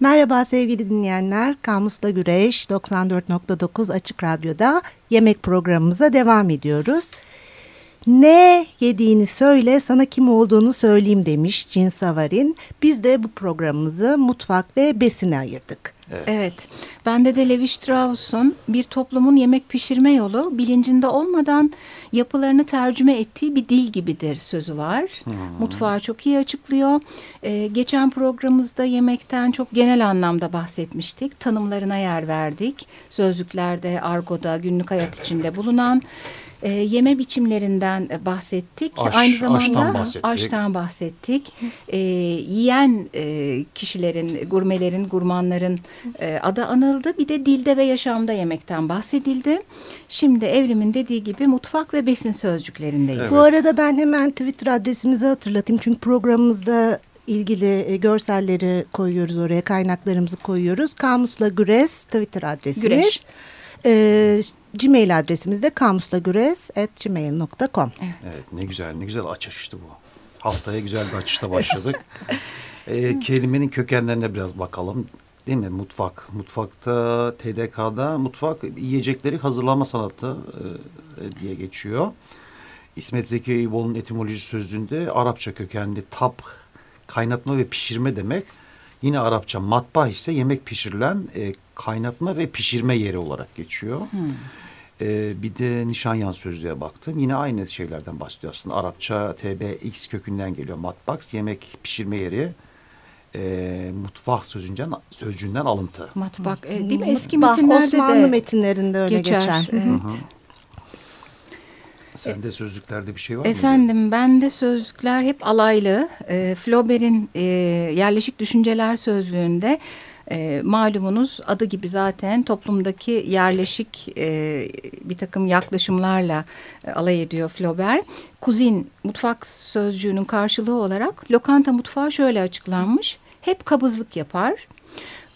Merhaba sevgili dinleyenler. Kamusla Güreş 94.9 Açık Radyo'da yemek programımıza devam ediyoruz. Ne yediğini söyle sana kim olduğunu söyleyeyim demiş Cin Savarin. Biz de bu programımızı mutfak ve besine ayırdık. Evet. evet. Bende de Levi Strauss'un bir toplumun yemek pişirme yolu bilincinde olmadan yapılarını tercüme ettiği bir dil gibidir sözü var. Hmm. Mutfağı çok iyi açıklıyor. Ee, geçen programımızda yemekten çok genel anlamda bahsetmiştik. Tanımlarına yer verdik. Sözlüklerde, argoda, günlük hayat içinde bulunan e, yeme biçimlerinden e, bahsettik. Aş, Aynı zamanda aştan bahsettik. Aştan bahsettik. E, yiyen e, kişilerin, gurmelerin, gurmanların e, adı anıldı. Bir de dilde ve yaşamda yemekten bahsedildi. Şimdi Evrim'in dediği gibi mutfak ve besin sözcüklerindeyiz. Evet. Bu arada ben hemen Twitter adresimizi hatırlatayım. Çünkü programımızda ilgili e, görselleri koyuyoruz oraya, kaynaklarımızı koyuyoruz. Kamusla Güres Twitter adresimiz. Güreş. E, Gmail adresimiz de kamusla.güres.gmail.com evet. evet ne güzel ne güzel açıştı bu. Haftaya güzel bir açışta başladık. e, kelimenin kökenlerine biraz bakalım. Değil mi? Mutfak. Mutfakta, TDK'da mutfak yiyecekleri hazırlama sanatı e, diye geçiyor. İsmet Zeki Eyüboğlu'nun etimoloji sözlüğünde Arapça kökenli tap, kaynatma ve pişirme demek. Yine Arapça matbah ise yemek pişirilen e, kaynatma ve pişirme yeri olarak geçiyor. Hmm. E, bir de Nişanyan sözlüğe baktım. Yine aynı şeylerden bahsediyor aslında. Arapça TBX kökünden geliyor. Matbaks yemek pişirme yeri. E, mutfak sözünden, sözcüğünden alıntı. Matbak e, değil mi? Eski metinlerde Osmanlı de metinlerinde öyle geçer. geçer. Evet. Hı hı. Sende sözlüklerde bir şey var mı? Efendim bende sözlükler hep alaylı. E, Flaubert'in e, yerleşik düşünceler sözlüğünde e, malumunuz adı gibi zaten toplumdaki yerleşik e, bir takım yaklaşımlarla e, alay ediyor Flaubert. Kuzin mutfak sözcüğünün karşılığı olarak lokanta mutfağı şöyle açıklanmış. Hep kabızlık yapar.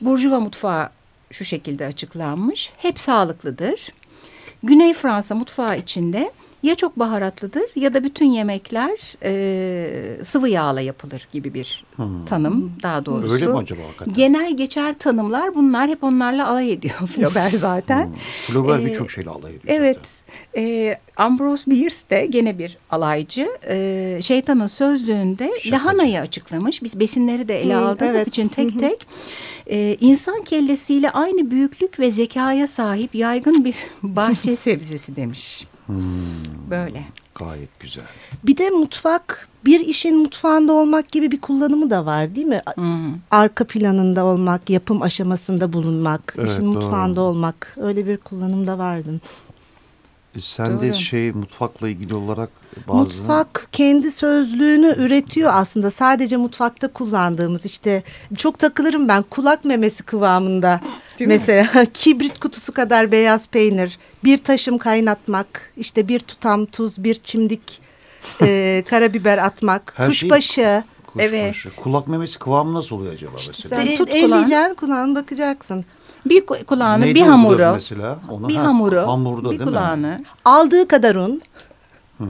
Burjuva mutfağı şu şekilde açıklanmış. Hep sağlıklıdır. Güney Fransa mutfağı içinde ya çok baharatlıdır ya da bütün yemekler e, sıvı yağla yapılır gibi bir hmm. tanım daha doğrusu. Öyle mi acaba hakikaten? Genel geçer tanımlar bunlar hep onlarla alay ediyor Flaubert zaten. hmm. Flaubert ee, birçok şeyle alay ediyor Evet. E, Ambrose Bierce de gene bir alaycı. E, şeytanın sözlüğünde Şakacı. lahanayı açıklamış. Biz besinleri de ele hmm, aldığımız evet. için tek tek. e, insan kellesiyle aynı büyüklük ve zekaya sahip yaygın bir bahçe sebzesi demiş. Hmm. Böyle. Gayet güzel. Bir de mutfak bir işin mutfağında olmak gibi bir kullanımı da var değil mi? Hmm. Arka planında olmak, yapım aşamasında bulunmak, evet, işin doğru. mutfağında olmak öyle bir kullanım da vardı. E sen de şey mutfakla ilgili olarak bazı... Mutfak kendi sözlüğünü üretiyor aslında. Sadece mutfakta kullandığımız işte çok takılırım ben kulak memesi kıvamında. Değil Mesela mi? kibrit kutusu kadar beyaz peynir, bir taşım kaynatmak, işte bir tutam tuz, bir çimdik e, karabiber atmak, Her kuşbaşı. Şey... Evet. Kulak memesi kıvamı nasıl oluyor acaba mesela? Sen tut kulağını. kulağını bakacaksın. Bir kulağını, Neydi bir hamuru. mesela? Ona, bir ha, hamuru, hamurda, bir kulağını. Mi? Aldığı kadar un. Hmm.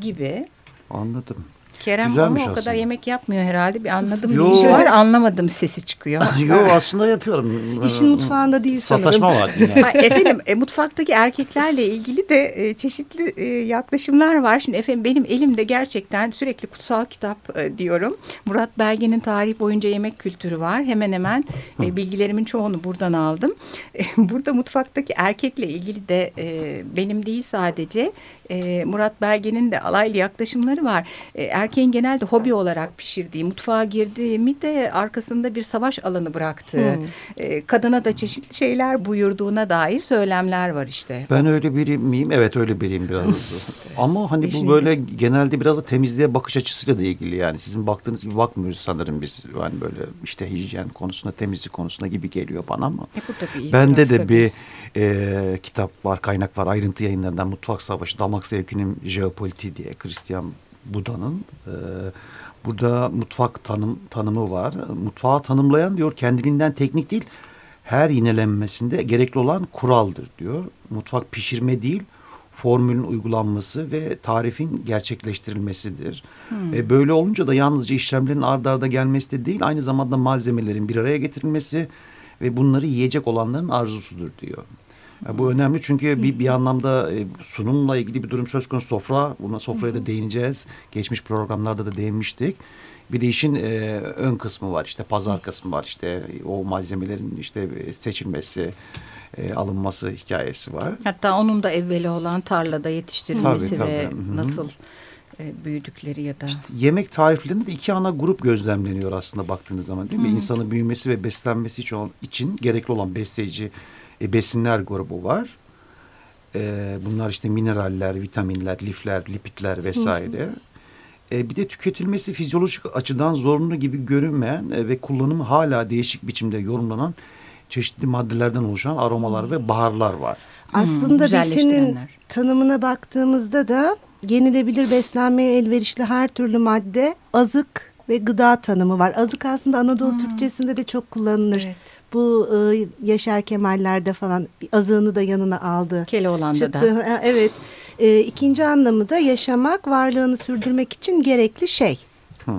Gibi. Anladım. Kerem Güzelmiş ama o kadar yemek yapmıyor herhalde. Bir anladım Yo. bir işi var anlamadım sesi çıkıyor. Yok aslında yapıyorum. İşin mutfağında değil sanırım. Sataşma var yine. efendim e, mutfaktaki erkeklerle ilgili de e, çeşitli e, yaklaşımlar var. Şimdi efendim benim elimde gerçekten sürekli kutsal kitap e, diyorum. Murat Belge'nin tarih boyunca yemek kültürü var. Hemen hemen e, bilgilerimin çoğunu buradan aldım. E, burada mutfaktaki erkekle ilgili de e, benim değil sadece e, Murat Belge'nin de alaylı yaklaşımları var. E, erkeğin genelde hobi olarak pişirdiği, mutfağa girdiği mi de arkasında bir savaş alanı bıraktığı, hmm. e, kadına da çeşitli şeyler buyurduğuna dair söylemler var işte. Ben öyle biri miyim? Evet öyle biriyim biraz. Ama hani bu böyle genelde biraz da temizliğe bakış açısıyla da ilgili yani. Sizin baktığınız gibi bakmıyoruz sanırım biz. Yani böyle işte hijyen konusunda, temizlik konusunda gibi geliyor bana ama. E, Bende de tabii. bir e, kitap var, kaynak var. Ayrıntı yayınlarından Mutfak Savaşı, Damak Zevkinin Jeopolitiği diye Christian Buda'nın. E, burada mutfak tanım tanımı var. Mutfağı tanımlayan diyor kendiliğinden teknik değil, her yinelenmesinde gerekli olan kuraldır diyor. Mutfak pişirme değil, formülün uygulanması ve tarifin gerçekleştirilmesidir. Hmm. E, böyle olunca da yalnızca işlemlerin ard arda gelmesi de değil aynı zamanda malzemelerin bir araya getirilmesi ve bunları yiyecek olanların arzusudur diyor. Yani bu önemli çünkü bir, bir anlamda e, sunumla ilgili bir durum söz konusu sofra. Buna sofraya da değineceğiz. Geçmiş programlarda da değinmiştik. Bir de işin e, ön kısmı var işte pazar kısmı var işte o malzemelerin işte seçilmesi e, alınması hikayesi var. Hatta onun da evveli olan tarlada yetiştirilmesi tabii, tabii. ve Hı-hı. nasıl e, büyüdükleri ya da... İşte yemek tariflerinde de iki ana grup gözlemleniyor aslında baktığınız zaman değil mi? Hı. İnsanın büyümesi ve beslenmesi için, için gerekli olan besleyici e, besinler grubu var. E, bunlar işte mineraller, vitaminler, lifler, lipitler vesaire. Hı hı. E, bir de tüketilmesi fizyolojik açıdan zorunlu gibi görünmeyen e, ve kullanımı hala değişik biçimde yorumlanan çeşitli maddelerden oluşan aromalar ve baharlar var. Aslında hmm, besinin tanımına baktığımızda da yenilebilir beslenmeye elverişli her türlü madde azık ve gıda tanımı var. Azık aslında Anadolu hmm. Türkçesinde de çok kullanılır. Evet. Bu e, Yaşar Kemal'lerde falan azığını da yanına aldı. Keloğlan'da da. Evet. E, ikinci anlamı da yaşamak, varlığını sürdürmek için gerekli şey. Hmm.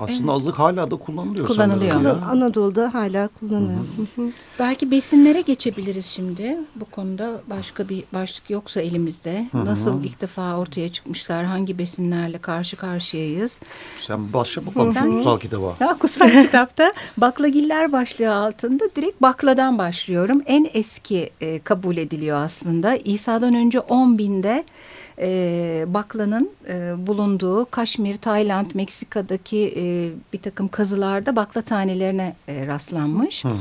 Aslında evet. azlık hala da kullanılıyor. Kullanılıyor. Kullan, Anadolu'da hala kullanılıyor. Hı hı. Belki besinlere geçebiliriz şimdi. Bu konuda başka bir başlık yoksa elimizde. Hı hı. Nasıl ilk defa ortaya çıkmışlar? Hangi besinlerle karşı karşıyayız? Sen başla bakalım şu kutsal kitaba. Ya, kutsal kitapta baklagiller başlığı altında direkt bakladan başlıyorum. En eski e, kabul ediliyor aslında. İsa'dan önce 10 binde e, baklanın e, bulunduğu Kaşmir, Tayland, Meksika'daki e, bir takım kazılarda bakla tanelerine e, rastlanmış. Hmm.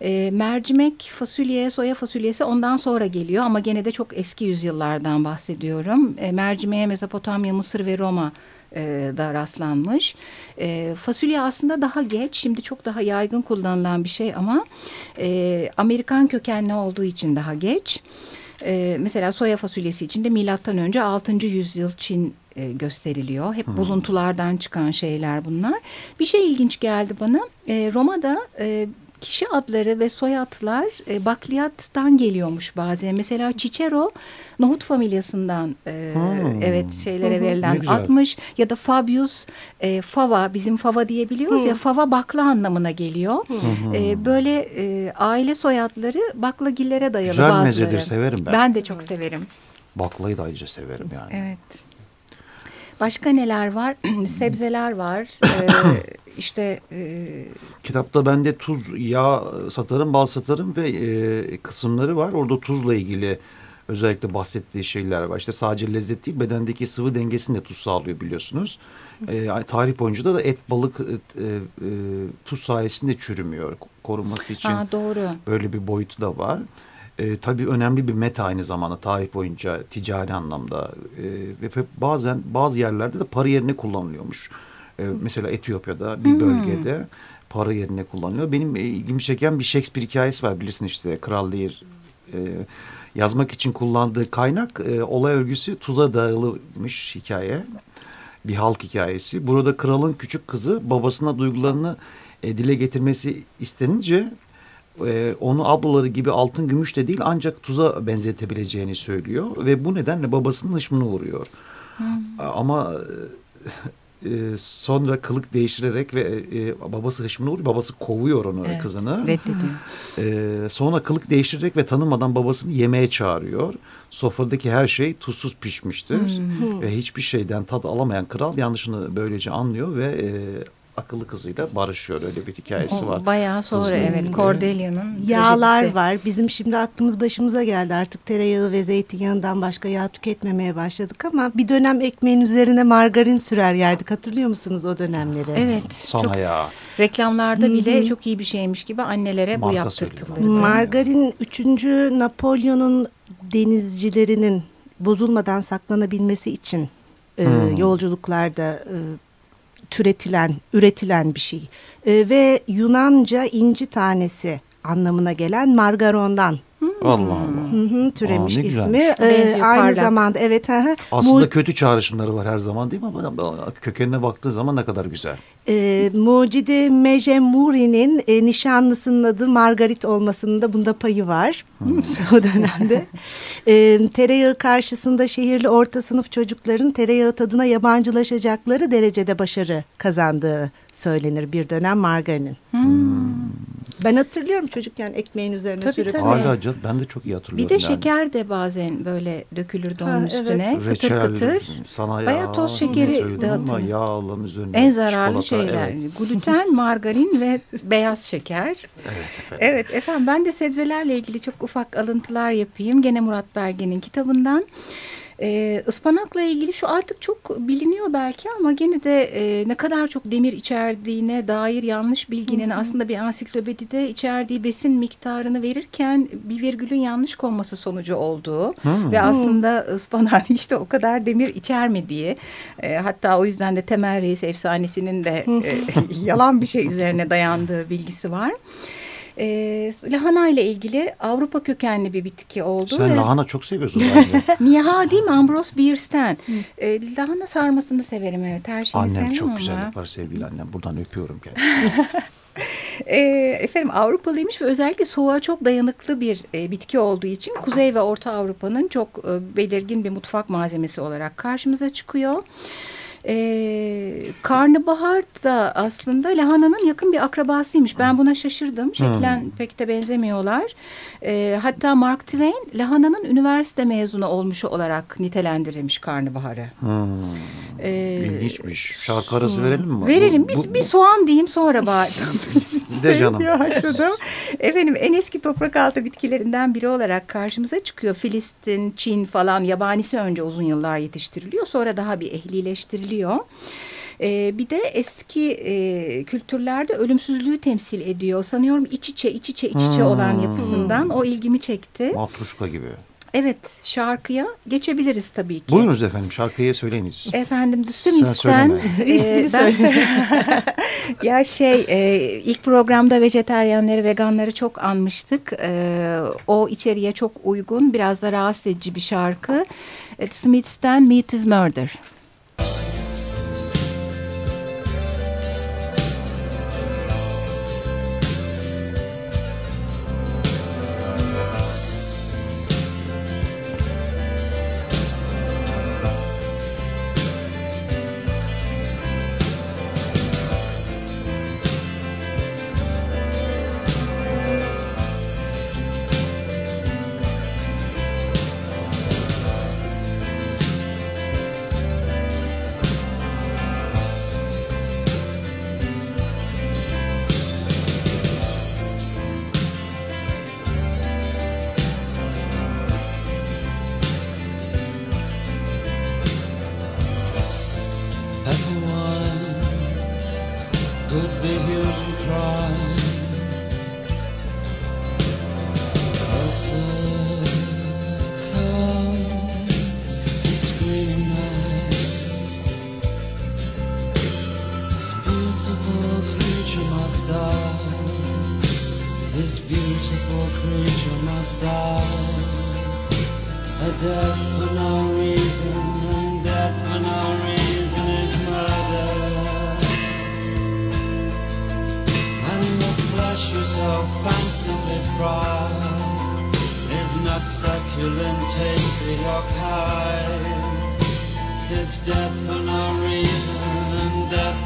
E, mercimek, fasulye, soya fasulyesi ondan sonra geliyor ama gene de çok eski yüzyıllardan bahsediyorum. E, mercimeğe Mezopotamya, Mısır ve Roma e, da rastlanmış. E, fasulye aslında daha geç, şimdi çok daha yaygın kullanılan bir şey ama e, Amerikan kökenli olduğu için daha geç. E, mesela soya fasulyesi için de milattan önce 6. yüzyıl Çin e, gösteriliyor. Hep hmm. buluntulardan çıkan şeyler bunlar. Bir şey ilginç geldi bana. E, Roma'da e, kişi adları ve soyadlar e, bakliyattan geliyormuş bazen. Mesela Cicero nohut familyasından e, hmm. evet şeylere verilen admış ya da Fabius e, fava bizim fava diyebiliyoruz hmm. ya fava bakla anlamına geliyor. Hmm. E, böyle e, aile soyadları baklagillere dayalı Güzel bazıları. Güzel mezedir severim ben. Ben de çok severim. Baklayı da ayrıca severim yani. Evet. Başka neler var? Sebzeler var. Ee, işte e... kitapta bende tuz, yağ satarım, bal satarım ve e, kısımları var. Orada tuzla ilgili özellikle bahsettiği şeyler var. İşte sadece lezzet değil bedendeki sıvı dengesini de tuz sağlıyor biliyorsunuz. E, tarih boyunca da, da et, balık e, e, tuz sayesinde çürümüyor. Korunması için ha, doğru. böyle bir boyutu da var. E, tabii önemli bir meta aynı zamanda tarih boyunca ticari anlamda e, ve bazen bazı yerlerde de para yerine kullanılıyormuş. E, mesela Etiyopya'da bir hmm. bölgede para yerine kullanılıyor. Benim e, ilgimi çeken bir Shakespeare hikayesi var bilirsin işte Kral Lear. E, yazmak için kullandığı kaynak e, olay örgüsü tuza dağılmış hikaye. Bir halk hikayesi. Burada kralın küçük kızı babasına duygularını e, dile getirmesi istenince e, onu ablaları gibi altın gümüş de değil ancak tuza benzetebileceğini söylüyor ve bu nedenle babasının hışmını vuruyor. Hmm. Ama e, sonra kılık değiştirerek ve e, babası hışmını vuruyor. Babası kovuyor onu evet, kızını. Reddediyor. E, sonra kılık değiştirerek ve tanımadan babasını yemeğe çağırıyor. Sofradaki her şey tuzsuz pişmiştir. Hmm. Ve hiçbir şeyden tad alamayan kral yanlışını böylece anlıyor ve e, akıllı kızıyla barışıyor öyle bir hikayesi var. Bayağı sonra Uzun evet Cordelia'nın yağlar trajedisi. var. Bizim şimdi aklımız başımıza geldi artık tereyağı ve zeytinyağından başka yağ tüketmemeye başladık ama bir dönem ekmeğin üzerine margarin sürer yerdik. Hatırlıyor musunuz o dönemleri? Evet. Sana çok, ya. Reklamlarda bile Hı -hı. çok iyi bir şeymiş gibi annelere Marka bu yaptırtılır. Margarin 3. Napolyon'un denizcilerinin bozulmadan saklanabilmesi için e, yolculuklarda e, türetilen, üretilen bir şey. E, ve Yunanca inci tanesi anlamına gelen margarondan. Allah Allah. Hı hı, türemiş Aa, ismi. Ee, Benziyor, aynı parlak. zamanda evet. Hı. Aslında Mu- kötü çağrışımları var her zaman değil mi? Ama kökenine baktığı zaman ne kadar güzel. e, Mucide Mecemuri'nin e, nişanlısının adı Margarit olmasının da bunda payı var o dönemde. E, tereyağı karşısında şehirli orta sınıf çocukların tereyağı tadına yabancılaşacakları derecede başarı kazandığı söylenir bir dönem margarinin. Ben hatırlıyorum çocukken ekmeğin üzerine Tabii, sürüp. tabii. Hala can, ben de çok iyi Bir hatırlıyorum. de yani. şeker de bazen böyle dökülürdü onun Ha, evet. üstüne. Kıtır Reçel, kıtır. Sana Bayağı yağ, toz şekeri yağların üzerine En zararlı çikolata, şeyler. evet. Gluten, margarin ve beyaz şeker. Evet efendim. Evet efendim ben de sebzelerle ilgili çok ufak alıntılar yapayım. Gene Murat Belge'nin kitabından. Ee, ıspanakla ilgili şu artık çok biliniyor belki ama gene de e, ne kadar çok demir içerdiğine dair yanlış bilginin aslında bir ansiklopedide içerdiği besin miktarını verirken bir virgülün yanlış konması sonucu olduğu ve aslında ıspanağın işte o kadar demir içermediği e, hatta o yüzden de Temel Reis efsanesinin de e, yalan bir şey üzerine dayandığı bilgisi var. E, lahana ile ilgili Avrupa kökenli bir bitki oldu. Sen ve- lahana çok seviyorsun. Niye ha değil mi Ambrose Bierstein? E, lahana sarmasını severim evet her şeyi Annem çok ama. güzel yapar sevgili annem. Buradan öpüyorum kendisini. E, efendim Avrupalıymış ve özellikle soğuğa çok dayanıklı bir e, bitki olduğu için Kuzey ve Orta Avrupa'nın çok e, belirgin bir mutfak malzemesi olarak karşımıza çıkıyor. E, karnabahar da aslında lahananın yakın bir akrabasıymış. Ben buna şaşırdım. Şeklen pek de benzemiyorlar. E, hatta Mark Twain lahananın üniversite mezunu olmuşu olarak nitelendirilmiş karnabaharı. Hmm. E, İlginçmiş. Şarkı arası verelim mi? Verelim. Bu- Biz bu- bir soğan diyeyim sonra bari. De canım. Başladım. Efendim en eski toprak altı bitkilerinden biri olarak karşımıza çıkıyor. Filistin, Çin falan yabanisi önce uzun yıllar yetiştiriliyor. Sonra daha bir ehlileştiriliyor. Ee, bir de eski e, kültürlerde ölümsüzlüğü temsil ediyor. Sanıyorum iç içe iç içe iç içe olan Hmm. yapısından o ilgimi çekti. Matruşka gibi. Evet şarkıya geçebiliriz tabii ki. Buyurunuz efendim şarkıyı söyleyiniz. Efendim The Sen Smiths'ten e, İsmini ben- söyle. ya şey e, ilk programda vejeteryanları veganları çok anmıştık. E, o içeriğe çok uygun biraz da rahatsız edici bir şarkı. E, The Smiths'ten Meat is Murder. Beautiful creature must die. This beautiful creature must die. A death for no reason, and death for no reason is murder. And the flesh you so fancifully fry is not succulent, tasty or kind. It's death for no reason, and death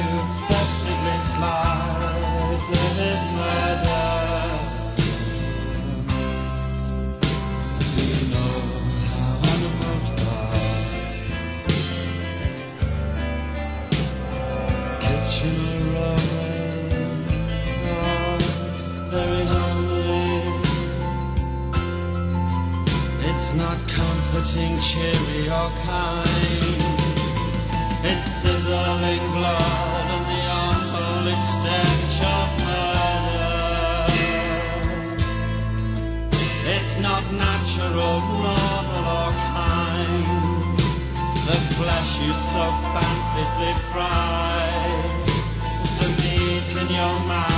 meat in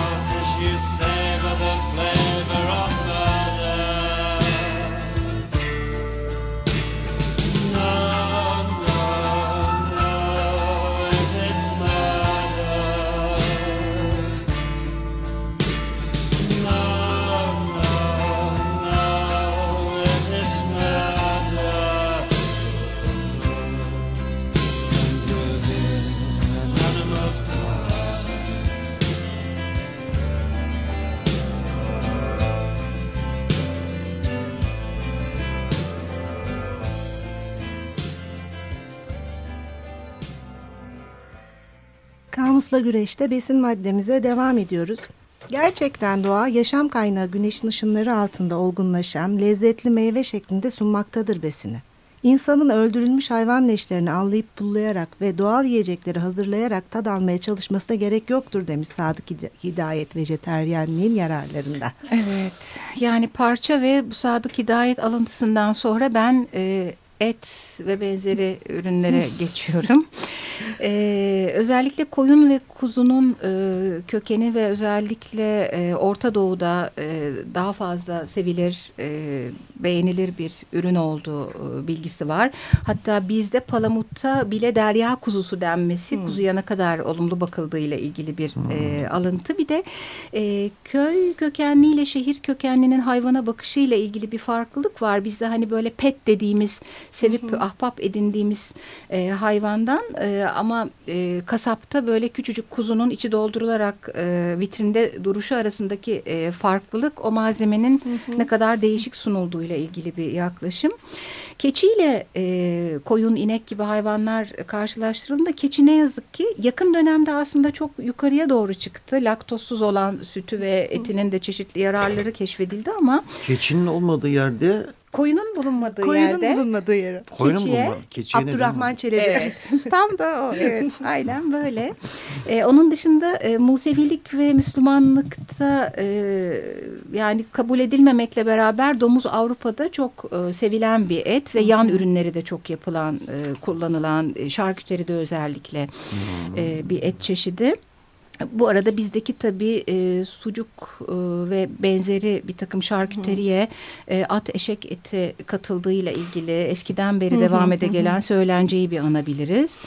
Kamusla güreşte besin maddemize devam ediyoruz. Gerçekten doğa yaşam kaynağı güneşin ışınları altında olgunlaşan lezzetli meyve şeklinde sunmaktadır besini. İnsanın öldürülmüş hayvan leşlerini anlayıp pullayarak ve doğal yiyecekleri hazırlayarak tad almaya çalışmasına gerek yoktur demiş Sadık Hid- Hidayet vejeteryenliğin yararlarında. Evet yani parça ve bu Sadık Hidayet alıntısından sonra ben e, et ve benzeri ürünlere geçiyorum. E, özellikle koyun ve kuzunun e, kökeni ve özellikle e, Orta Doğu'da e, daha fazla sevilir, e, beğenilir bir ürün olduğu e, bilgisi var. Hatta bizde palamutta bile derya kuzusu denmesi kuzuya ne kadar olumlu bakıldığıyla ilgili bir e, alıntı. Bir de e, köy kökenliyle şehir kökenlinin hayvana bakışıyla ilgili bir farklılık var. Bizde hani böyle pet dediğimiz sevip ahbap edindiğimiz e, hayvandan e, ama e, kasapta böyle küçücük kuzunun içi doldurularak e, vitrinde duruşu arasındaki e, farklılık o malzemenin ne kadar değişik sunulduğuyla ilgili bir yaklaşım. Keçiyle e, koyun, inek gibi hayvanlar karşılaştırıldığında keçi ne yazık ki yakın dönemde aslında çok yukarıya doğru çıktı. Laktozsuz olan sütü ve etinin de çeşitli yararları keşfedildi ama Keçinin olmadığı yerde koyunun bulunmadığı Koyunun yerde bulunmadığı yere. koyunun Keçiye, bulunma. Keçiye Abdurrahman? Çelebi. Evet. Tam da o. Evet. Aynen böyle. Ee, onun dışında e, Musevilik ve Müslümanlıkta e, yani kabul edilmemekle beraber domuz Avrupa'da çok e, sevilen bir et ve yan ürünleri de çok yapılan, e, kullanılan, e, şarküteride özellikle e, bir et çeşidi. Bu arada bizdeki tabii e, sucuk e, ve benzeri bir takım şarküteriye e, at eşek eti katıldığıyla ilgili eskiden beri devam ede gelen söylenceyi bir anabiliriz.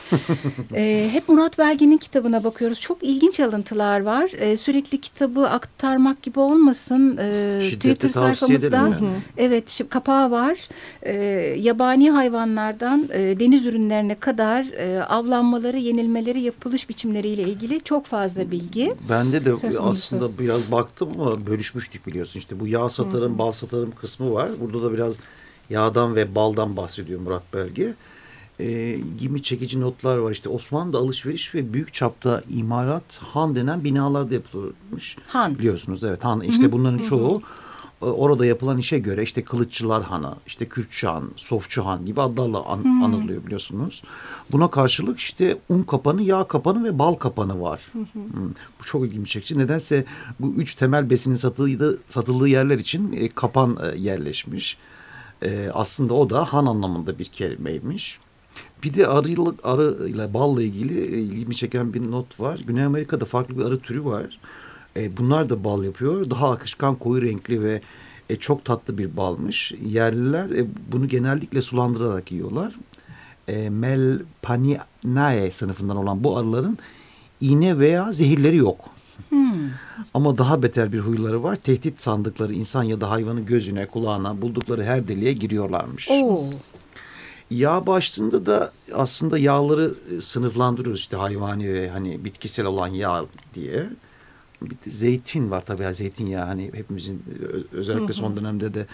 e, hep Murat Belge'nin kitabına bakıyoruz. Çok ilginç alıntılar var. E, sürekli kitabı aktarmak gibi olmasın. E, Şiddetle Twitter sayfamızda yani. evet şi- kapağı var. E, yabani hayvanlardan e, deniz ürünlerine kadar e, avlanmaları, yenilmeleri, yapılış biçimleriyle ilgili çok fazla bilgi. Bende de Söz konusu. aslında biraz baktım ama bölüşmüştük biliyorsun. İşte bu yağ satarım, bal satarım kısmı var. Burada da biraz yağdan ve baldan bahsediyor Murat Belge. Ee, gibi çekici notlar var. İşte Osmanlı'da alışveriş ve büyük çapta imalat Han denen binalarda yapılırmış. Han. Biliyorsunuz evet Han. İşte bunların çoğu e, orada yapılan işe göre işte Kılıççılar Hanı, işte Kürtçü Han, Sofçu Han gibi adlarla an- anılıyor biliyorsunuz. Buna karşılık işte un kapanı, yağ kapanı ve bal kapanı var. Hmm. Bu çok ilginç çekici. Nedense bu üç temel besinin satıldığı, satıldığı yerler için e, kapan e, yerleşmiş. E, aslında o da han anlamında bir kelimeymiş. Bir de arıyla, arı ile balla ilgili e, ilgimi çeken bir not var. Güney Amerika'da farklı bir arı türü var. E, bunlar da bal yapıyor. Daha akışkan koyu renkli ve e, çok tatlı bir balmış. Yerliler e, bunu genellikle sulandırarak yiyorlar. E, Melpaninae sınıfından olan bu arıların iğne veya zehirleri yok. Ama daha beter bir huyları var. Tehdit sandıkları insan ya da hayvanın gözüne, kulağına, buldukları her deliğe giriyorlarmış. Oo. Yağ başlığında da aslında yağları e, sınıflandırıyoruz işte hayvani ve hani bitkisel olan yağ diye. Bir de zeytin var tabii ya zeytinyağı hani hepimizin özellikle son dönemde de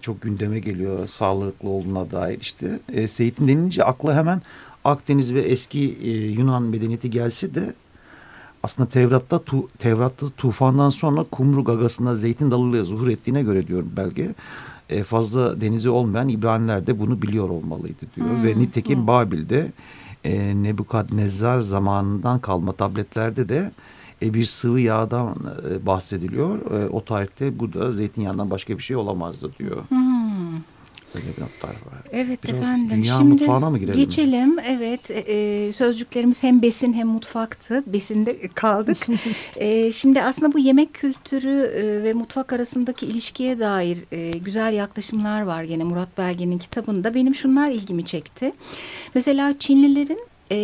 çok gündeme geliyor sağlıklı olduğuna dair işte. E, zeytin denince akla hemen Akdeniz ve eski e, Yunan medeniyeti gelse de aslında Tevrat'ta tu, Tevrat'ta tufandan sonra kumru gagasında zeytin dalıyla zuhur ettiğine göre diyorum belge. E, fazla denizi olmayan İbraniler de bunu biliyor olmalıydı diyor. Ve nitekim Babil'de e, Nebukadnezzar zamanından kalma tabletlerde de e, bir sıvı yağdan e, bahsediliyor. E, o tarihte bu da zeytinyağından başka bir şey olamazdı diyor. var. Evet Biraz efendim. dünya Şimdi mutfağına mı girelim? Geçelim. Evet. e, e, sözcüklerimiz hem besin hem mutfaktı. Besinde kaldık. E, şimdi aslında bu yemek kültürü e, ve mutfak arasındaki ilişkiye dair e, güzel yaklaşımlar var gene Murat Belge'nin kitabında. Benim şunlar ilgimi çekti. Mesela Çinlilerin e,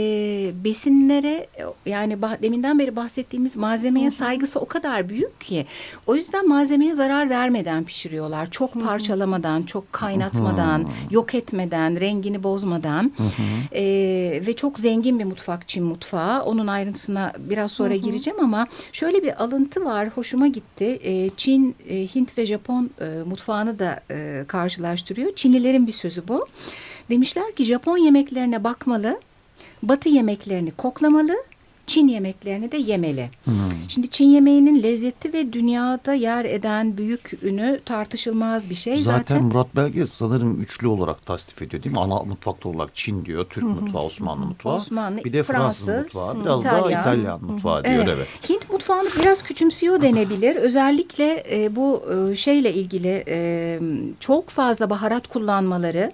besinlere yani bah- deminden beri bahsettiğimiz malzemeye saygısı o kadar büyük ki o yüzden malzemeye zarar vermeden pişiriyorlar. Çok parçalamadan, çok kaynatmadan, yok etmeden, rengini bozmadan E, ve çok zengin bir mutfak Çin mutfağı. Onun ayrıntısına biraz sonra gireceğim ama şöyle bir alıntı var hoşuma gitti. E, Çin, e, Hint ve Japon e, mutfağını da e, karşılaştırıyor. Çinlilerin bir sözü bu. Demişler ki Japon yemeklerine bakmalı, Batı yemeklerini koklamalı, Çin yemeklerini de yemeli. Şimdi Çin yemeğinin lezzeti ve dünyada yer eden büyük ünü tartışılmaz bir şey. Zaten, Zaten, Murat Belge sanırım üçlü olarak tasnif ediyor değil mi? Ana mutfakta olarak Çin diyor, Türk mutfağı, Osmanlı mutfağı. Osmanlı, bir de Fransız, Fransız, mutfağı, biraz daha İtalyan. İtalyan mutfağı diyor evet. Hint mutfağını biraz küçümsüyor denebilir. Özellikle e, bu e, şeyle ilgili e, çok fazla baharat kullanmaları,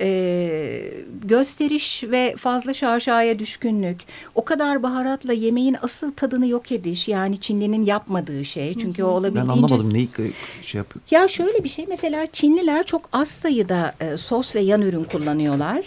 e, gösteriş ve fazla şaşaya düşkünlük, o kadar baharatla yemeğin asıl tadını yok ediş yani Çinlinin yapmadığı şey. Çünkü o Ben olabildiğince anlamadım neyi şey yapıyor. ya şöyle bir şey mesela Çinliler çok az sayıda e, sos ve yan ürün kullanıyorlar.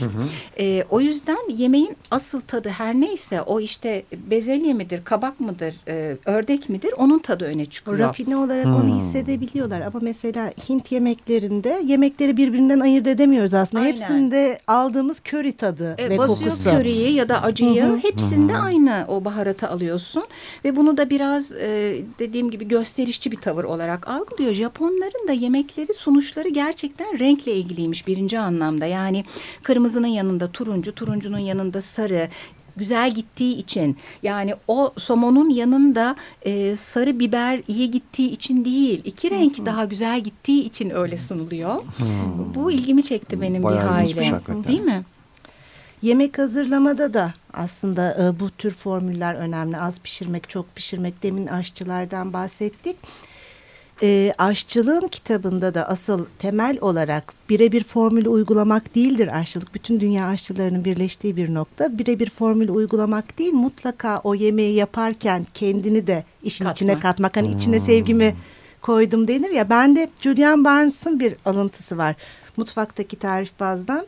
E, o yüzden yemeğin asıl tadı her neyse o işte bezelye midir, kabak mıdır, e, ördek midir onun tadı öne çıkıyor. Rafine olarak onu hissedebiliyorlar ama mesela Hint yemeklerinde yemekleri birbirinden ayırt edemiyoruz aslında. Aynen. Hepsinde aldığımız köri tadı E, ve basıyor kokusu. köriyi ya da acıyı hepsinde aynı o baharatı alıyorsun ve bunu da biraz e, dediğim gibi gösterişçi bir tavır olarak algılıyor. Japonların da yemekleri sunuşları gerçekten renkle ilgiliymiş birinci anlamda yani kırmızının yanında turuncu turuncunun yanında sarı güzel gittiği için yani o somonun yanında e, sarı biber iyi gittiği için değil iki renk daha güzel gittiği için öyle sunuluyor. Bu ilgimi çekti benim Bayağı bir hayli. Değil mi? Yemek hazırlamada da aslında e, bu tür formüller önemli. Az pişirmek, çok pişirmek. Demin aşçılardan bahsettik. E, aşçılığın kitabında da asıl temel olarak birebir formülü uygulamak değildir aşçılık. Bütün dünya aşçılarının birleştiği bir nokta. Birebir formülü uygulamak değil, mutlaka o yemeği yaparken kendini de işin içine Katmak. katmak. Hani içine sevgimi koydum denir ya. Ben de Julian Barnes'ın bir alıntısı var. Mutfaktaki tarif bazdan.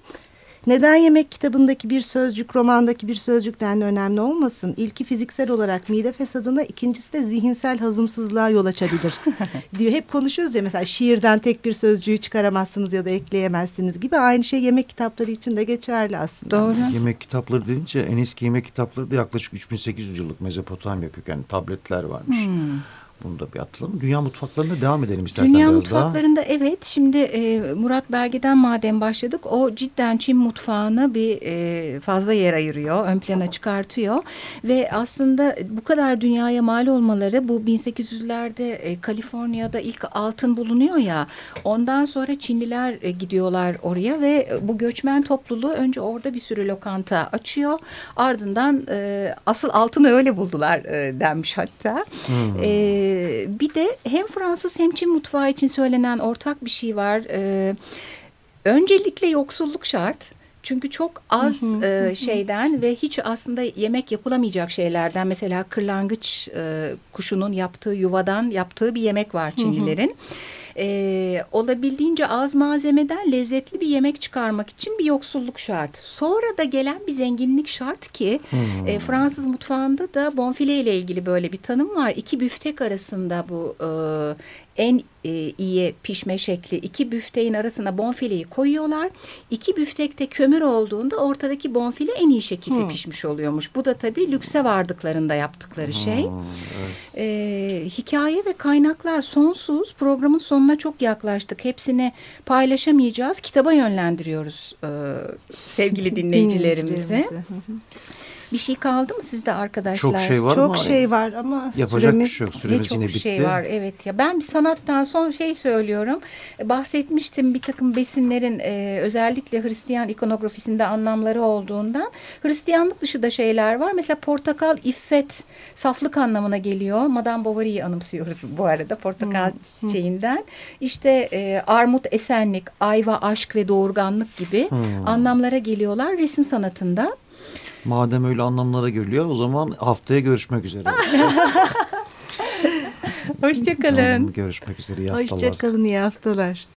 Neden yemek kitabındaki bir sözcük romandaki bir sözcükten de önemli olmasın? İlki fiziksel olarak mide fesadına, ikincisi de zihinsel hazımsızlığa yol açabilir. diyor. Hep konuşuyoruz ya mesela şiirden tek bir sözcüğü çıkaramazsınız ya da ekleyemezsiniz gibi. Aynı şey yemek kitapları için de geçerli aslında. Doğru. Yemek kitapları deyince en eski yemek kitapları da yaklaşık 3800 yıllık Mezopotamya kökenli tabletler varmış. Hmm. Bunu da bir atlayalım. Dünya mutfaklarına devam edelim istersen Dünya biraz daha. mutfaklarında evet şimdi e, Murat Belge'den madem başladık o cidden Çin mutfağına bir e, fazla yer ayırıyor ön plana çıkartıyor ve aslında bu kadar dünyaya mal olmaları bu 1800'lerde e, Kaliforniya'da ilk altın bulunuyor ya ondan sonra Çinliler e, gidiyorlar oraya ve bu göçmen topluluğu önce orada bir sürü lokanta açıyor ardından e, asıl altını öyle buldular e, denmiş hatta. E, bir de hem Fransız hem Çin mutfağı için söylenen ortak bir şey var. E, öncelikle yoksulluk şart. Çünkü çok az e, şeyden ve hiç aslında yemek yapılamayacak şeylerden mesela kırlangıç e, kuşunun yaptığı yuvadan yaptığı bir yemek var Çinlilerin. E, olabildiğince az malzemeden lezzetli bir yemek çıkarmak için bir yoksulluk şart. Sonra da gelen bir zenginlik şart ki e, Fransız mutfağında da bonfile ile ilgili böyle bir tanım var. İki büftek arasında bu e, en e, iyi pişme şekli iki büfteğin arasına bonfileyi koyuyorlar. İki büftekte kömür olduğunda ortadaki bonfile en iyi şekilde pişmiş oluyormuş. Bu da tabii lükse vardıklarında yaptıkları şey. E, hikaye ve kaynaklar sonsuz. Programın sonuna çok yaklaştık. Hepsini paylaşamayacağız. Kitaba yönlendiriyoruz e, sevgili dinleyicilerimizi. Bir şey kaldı mı sizde arkadaşlar? Çok şey var Çok ama şey var ama yapacak süremiz bir şey yok. Ne Süremiz çok yine bitti. şey var evet ya ben bir sanattan son şey söylüyorum E, bahsetmiştim bir takım besinlerin e, özellikle Hristiyan ikonografisinde anlamları olduğundan Hristiyanlık dışı da şeyler var mesela portakal iffet saflık anlamına geliyor Madame Bovary'yi anımsıyoruz bu arada portakal çiçeğinden işte e, armut esenlik ayva aşk ve doğurganlık gibi Hmm. anlamlara geliyorlar resim sanatında. Madem öyle anlamlara geliyor o zaman haftaya görüşmek üzere. Hoşçakalın. Görüşmek üzere. iyi haftalar. Hoşçakalın iyi haftalar.